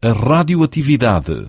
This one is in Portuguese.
a radioatividade.